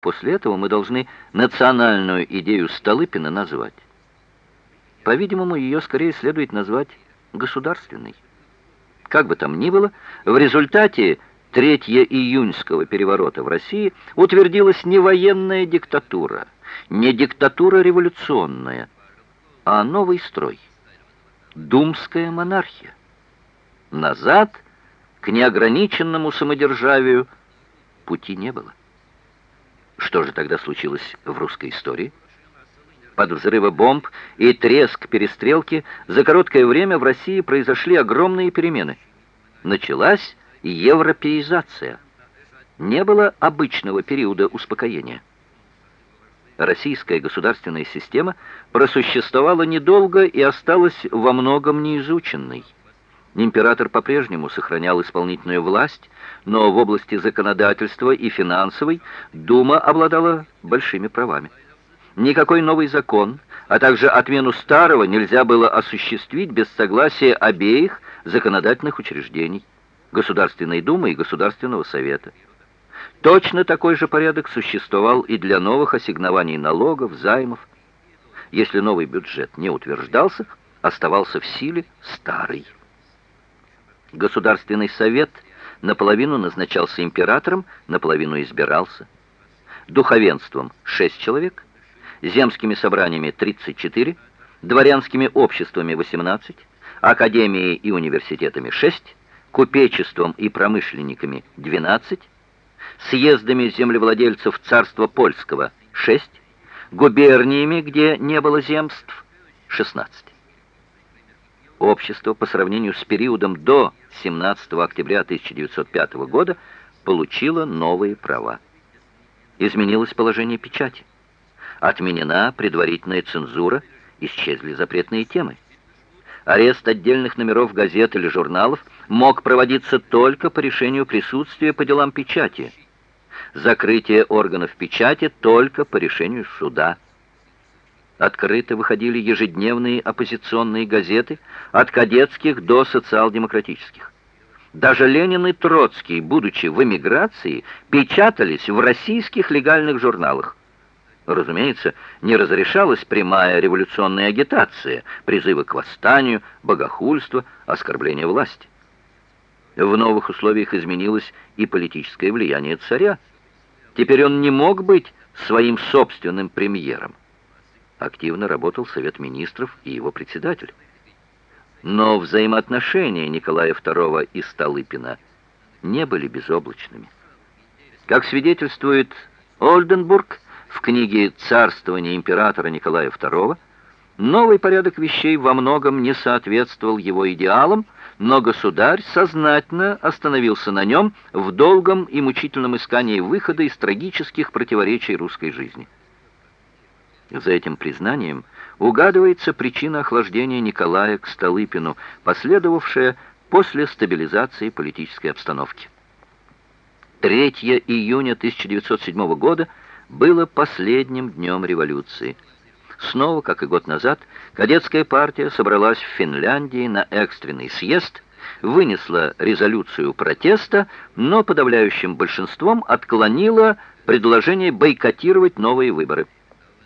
После этого мы должны национальную идею Столыпина назвать. По-видимому, ее скорее следует назвать государственной. Как бы там ни было, в результате 3 июньского переворота в России утвердилась не военная диктатура, не диктатура революционная, а новый строй. Думская монархия. Назад к неограниченному самодержавию пути не было. Что же тогда случилось в русской истории? Под взрывы бомб и треск перестрелки за короткое время в России произошли огромные перемены. Началась европеизация. Не было обычного периода успокоения. Российская государственная система просуществовала недолго и осталась во многом неизученной. Император по-прежнему сохранял исполнительную власть, но в области законодательства и финансовой Дума обладала большими правами. Никакой новый закон, а также отмену старого нельзя было осуществить без согласия обеих законодательных учреждений – Государственной Думы и Государственного Совета. Точно такой же порядок существовал и для новых ассигнований налогов, займов. Если новый бюджет не утверждался, оставался в силе старый. Государственный совет наполовину назначался императором, наполовину избирался. Духовенством 6 человек, земскими собраниями 34, дворянскими обществами 18, академией и университетами 6, купечеством и промышленниками 12, съездами землевладельцев царства польского 6, губерниями, где не было земств 16 общество по сравнению с периодом до 17 октября 1905 года получило новые права. Изменилось положение печати. Отменена предварительная цензура, исчезли запретные темы. Арест отдельных номеров газет или журналов мог проводиться только по решению присутствия по делам печати. Закрытие органов печати только по решению суда. Открыто выходили ежедневные оппозиционные газеты, от кадетских до социал-демократических. Даже Ленин и Троцкий, будучи в эмиграции, печатались в российских легальных журналах. Разумеется, не разрешалась прямая революционная агитация, призывы к восстанию, богохульство, оскорбление власти. В новых условиях изменилось и политическое влияние царя. Теперь он не мог быть своим собственным премьером активно работал Совет Министров и его председатель. Но взаимоотношения Николая II и Столыпина не были безоблачными. Как свидетельствует Ольденбург в книге «Царствование императора Николая II», новый порядок вещей во многом не соответствовал его идеалам, но государь сознательно остановился на нем в долгом и мучительном искании выхода из трагических противоречий русской жизни. За этим признанием угадывается причина охлаждения Николая к Столыпину, последовавшая после стабилизации политической обстановки. 3 июня 1907 года было последним днем революции. Снова, как и год назад, кадетская партия собралась в Финляндии на экстренный съезд, вынесла резолюцию протеста, но подавляющим большинством отклонила предложение бойкотировать новые выборы.